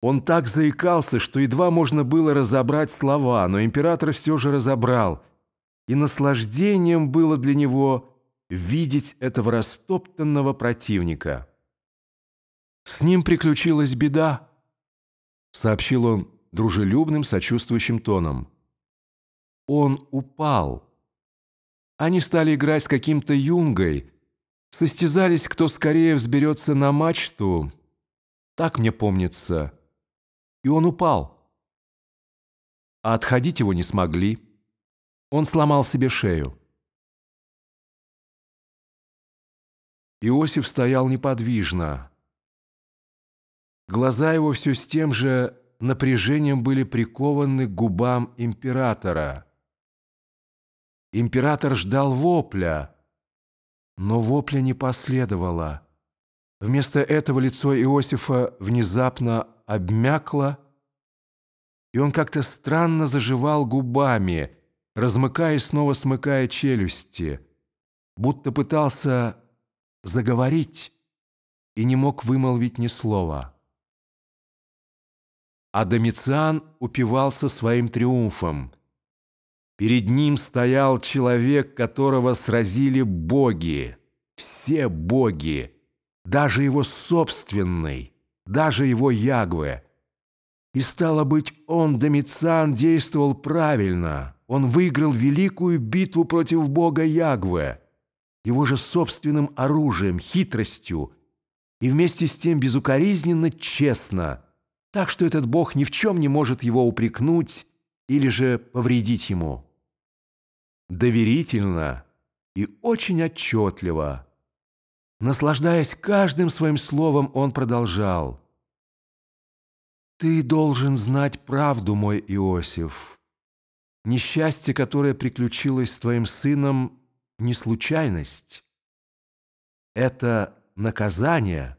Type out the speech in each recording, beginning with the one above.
Он так заикался, что едва можно было разобрать слова, но император все же разобрал, и наслаждением было для него видеть этого растоптанного противника. «С ним приключилась беда», — сообщил он дружелюбным, сочувствующим тоном. «Он упал. Они стали играть с каким-то юнгой, состязались, кто скорее взберется на мачту. Так мне помнится» и он упал. А отходить его не смогли. Он сломал себе шею. Иосиф стоял неподвижно. Глаза его все с тем же напряжением были прикованы к губам императора. Император ждал вопля, но вопля не последовало. Вместо этого лицо Иосифа внезапно обмякло, и он как-то странно заживал губами, размыкая и снова смыкая челюсти, будто пытался заговорить и не мог вымолвить ни слова. А Домициан упивался своим триумфом. Перед ним стоял человек, которого сразили боги, все боги, даже его собственный, даже его Ягве. И стало быть, он, Домициан, действовал правильно. Он выиграл великую битву против бога Ягве, его же собственным оружием, хитростью, и вместе с тем безукоризненно честно, так что этот бог ни в чем не может его упрекнуть или же повредить ему. Доверительно и очень отчетливо – Наслаждаясь каждым своим словом, он продолжал. «Ты должен знать правду, мой Иосиф. Несчастье, которое приключилось с твоим сыном, не случайность. Это наказание.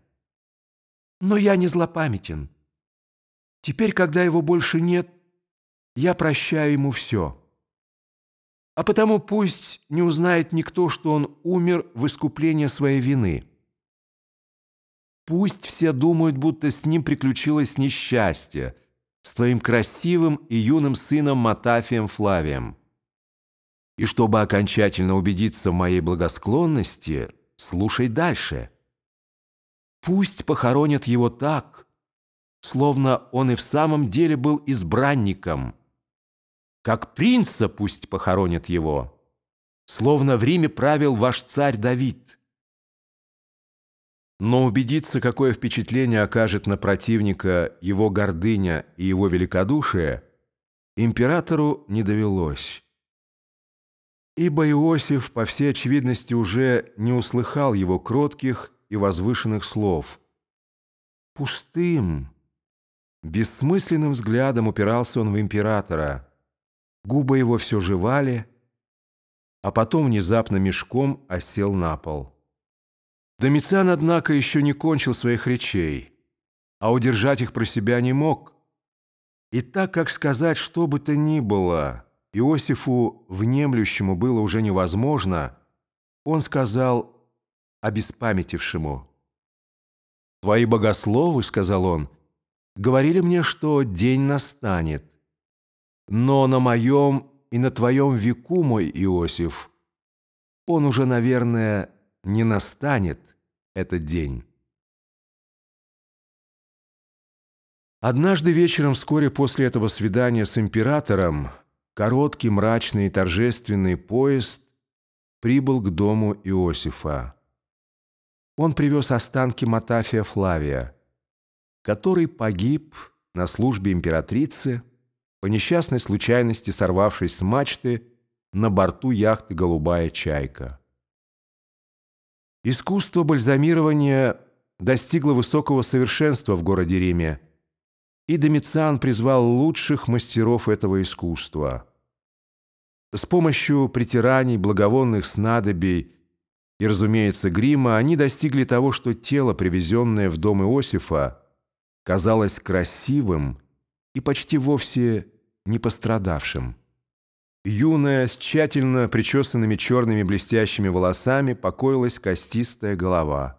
Но я не злопамятен. Теперь, когда его больше нет, я прощаю ему все». А потому пусть не узнает никто, что он умер в искупление своей вины. Пусть все думают, будто с ним приключилось несчастье, с твоим красивым и юным сыном Матафием Флавием. И чтобы окончательно убедиться в моей благосклонности, слушай дальше. Пусть похоронят его так, словно он и в самом деле был избранником – как принца пусть похоронят его, словно в Риме правил ваш царь Давид. Но убедиться, какое впечатление окажет на противника его гордыня и его великодушие, императору не довелось. Ибо Иосиф, по всей очевидности, уже не услыхал его кротких и возвышенных слов. Пустым, бессмысленным взглядом упирался он в императора – Губы его все жевали, а потом внезапно мешком осел на пол. Домициан, однако, еще не кончил своих речей, а удержать их про себя не мог. И так как сказать что бы то ни было Иосифу внемлющему было уже невозможно, он сказал обеспамятившему. «Твои богословы, — сказал он, — говорили мне, что день настанет, но на моем и на твоем веку, мой Иосиф, он уже, наверное, не настанет, этот день. Однажды вечером, вскоре после этого свидания с императором, короткий, мрачный и торжественный поезд прибыл к дому Иосифа. Он привез останки Матафия Флавия, который погиб на службе императрицы по несчастной случайности сорвавшись с мачты на борту яхты «Голубая чайка». Искусство бальзамирования достигло высокого совершенства в городе Риме, и Домициан призвал лучших мастеров этого искусства. С помощью притираний, благовонных снадобий и, разумеется, грима они достигли того, что тело, привезенное в дом Иосифа, казалось красивым и почти вовсе не пострадавшим. Юная, с тщательно причесанными черными блестящими волосами покоилась костистая голова.